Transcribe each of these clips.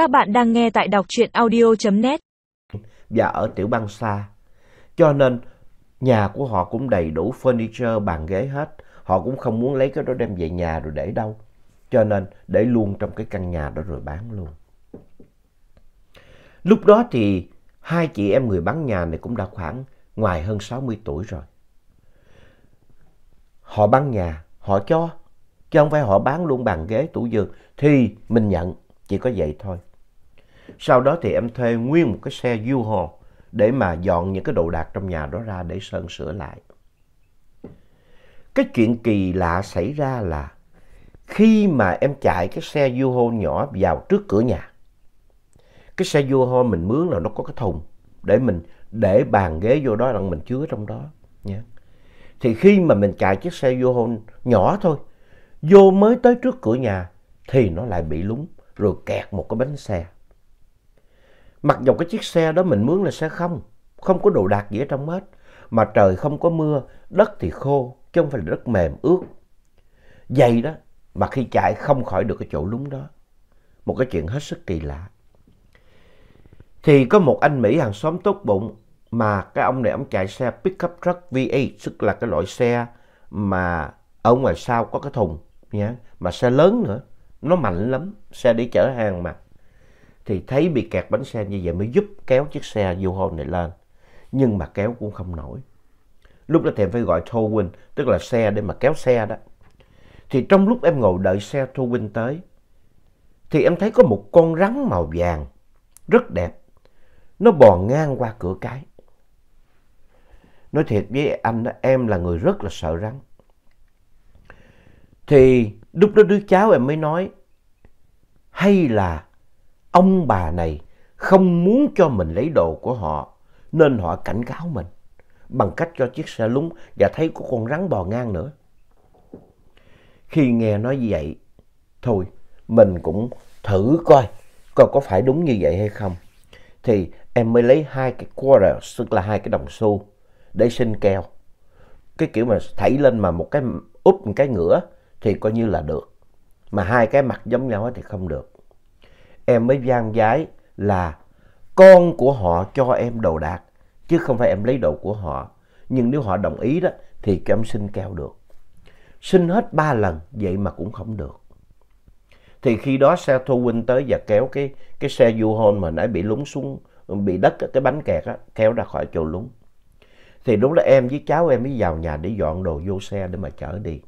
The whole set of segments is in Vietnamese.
Các bạn đang nghe tại đọc truyện audio.net và ở tiểu bang xa. Cho nên nhà của họ cũng đầy đủ furniture, bàn ghế hết. Họ cũng không muốn lấy cái đó đem về nhà rồi để đâu. Cho nên để luôn trong cái căn nhà đó rồi bán luôn. Lúc đó thì hai chị em người bán nhà này cũng đã khoảng ngoài hơn 60 tuổi rồi. Họ bán nhà, họ cho. Chứ không phải họ bán luôn bàn ghế, tủ giường. Thì mình nhận, chỉ có vậy thôi. Sau đó thì em thuê nguyên một cái xe du hồ để mà dọn những cái đồ đạc trong nhà đó ra để sơn sửa lại. Cái chuyện kỳ lạ xảy ra là khi mà em chạy cái xe U-Haul nhỏ vào trước cửa nhà, cái xe U-Haul mình mướn là nó có cái thùng để mình để bàn ghế vô đó là mình chứa trong đó nha. Thì khi mà mình chạy chiếc xe U-Haul nhỏ thôi, vô mới tới trước cửa nhà thì nó lại bị lúng rồi kẹt một cái bánh xe. Mặc dù cái chiếc xe đó mình mướn là xe không, không có đồ đạc gì ở trong hết. Mà trời không có mưa, đất thì khô, chứ không phải là đất mềm, ướt. Vậy đó, mà khi chạy không khỏi được cái chỗ lúng đó. Một cái chuyện hết sức kỳ lạ. Thì có một anh Mỹ hàng xóm tốt bụng mà cái ông này ông chạy xe pickup truck V8, tức là cái loại xe mà ở ngoài sau có cái thùng, nha mà xe lớn nữa, nó mạnh lắm, xe đi chở hàng mà thì thấy bị kẹt bánh xe như vậy mới giúp kéo chiếc xe U-Haul này lên. Nhưng mà kéo cũng không nổi. Lúc đó thì em phải gọi tow tức là xe để mà kéo xe đó. Thì trong lúc em ngồi đợi xe tow tới, thì em thấy có một con rắn màu vàng, rất đẹp. Nó bò ngang qua cửa cái. Nói thiệt với anh đó, em là người rất là sợ rắn. Thì lúc đó đứa cháu em mới nói, hay là ông bà này không muốn cho mình lấy đồ của họ nên họ cảnh cáo mình bằng cách cho chiếc xe lúng và thấy có con rắn bò ngang nữa. Khi nghe nói như vậy, thôi mình cũng thử coi coi có phải đúng như vậy hay không. Thì em mới lấy hai cái quarter, tức là hai cái đồng xu để xin keo. Cái kiểu mà thảy lên mà một cái úp một cái ngửa thì coi như là được. Mà hai cái mặt giống nhau thì không được em mới gian giái là con của họ cho em đồ đạc, chứ không phải em lấy đồ của họ. Nhưng nếu họ đồng ý đó, thì cho em xin keo được. Xin hết ba lần, vậy mà cũng không được. Thì khi đó xe thu huynh tới và kéo cái, cái xe du hôn mà nãy bị lúng xuống, bị đất, cái bánh kẹt á, kéo ra khỏi chỗ lúng. Thì lúc đó em với cháu em mới vào nhà để dọn đồ vô xe để mà chở đi.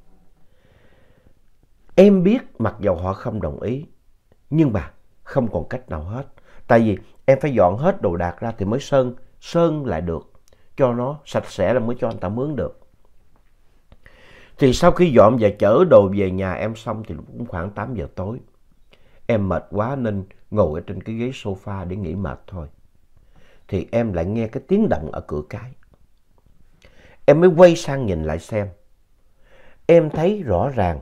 Em biết mặc dầu họ không đồng ý, nhưng mà không còn cách nào hết. Tại vì em phải dọn hết đồ đạc ra thì mới sơn, sơn lại được. Cho nó sạch sẽ là mới cho anh ta mướn được. Thì sau khi dọn và chở đồ về nhà em xong thì cũng khoảng 8 giờ tối. Em mệt quá nên ngồi ở trên cái ghế sofa để nghỉ mệt thôi. Thì em lại nghe cái tiếng động ở cửa cái. Em mới quay sang nhìn lại xem. Em thấy rõ ràng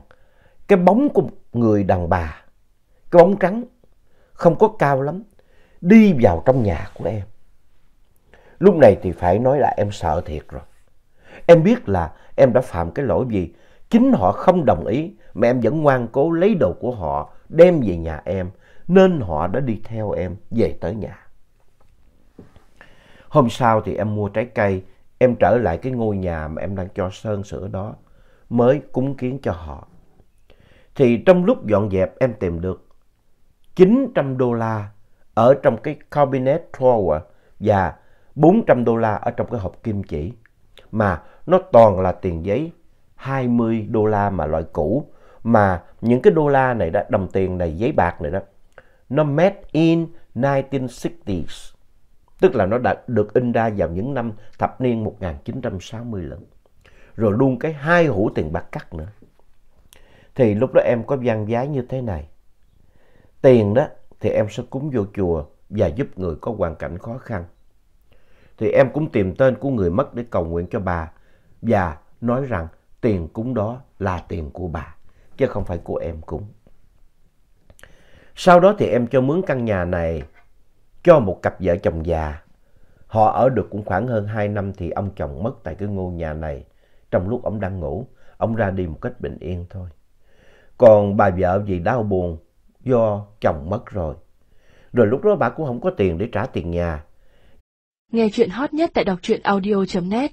cái bóng của một người đàn bà, cái bóng trắng không có cao lắm, đi vào trong nhà của em. Lúc này thì phải nói là em sợ thiệt rồi. Em biết là em đã phạm cái lỗi gì. Chính họ không đồng ý mà em vẫn ngoan cố lấy đồ của họ đem về nhà em. Nên họ đã đi theo em về tới nhà. Hôm sau thì em mua trái cây, em trở lại cái ngôi nhà mà em đang cho sơn sửa đó, mới cúng kiến cho họ. Thì trong lúc dọn dẹp em tìm được 900 đô la ở trong cái cabinet drawer và 400 đô la ở trong cái hộp kim chỉ. Mà nó toàn là tiền giấy 20 đô la mà loại cũ. Mà những cái đô la này đó, đồng tiền này, giấy bạc này đó, nó made in 1960s. Tức là nó đã được in ra vào những năm thập niên 1960 lận. Rồi luôn cái hai hũ tiền bạc cắt nữa. Thì lúc đó em có văn giá như thế này. Tiền đó thì em sẽ cúng vô chùa và giúp người có hoàn cảnh khó khăn. Thì em cũng tìm tên của người mất để cầu nguyện cho bà và nói rằng tiền cúng đó là tiền của bà, chứ không phải của em cúng. Sau đó thì em cho mướn căn nhà này cho một cặp vợ chồng già. Họ ở được cũng khoảng hơn 2 năm thì ông chồng mất tại cái ngôi nhà này. Trong lúc ông đang ngủ, ông ra đi một cách bình yên thôi. Còn bà vợ vì đau buồn do chồng mất rồi. Rồi lúc đó bà cũng không có tiền để trả tiền nhà. Nghe chuyện hot nhất tại đọc truyện audio.net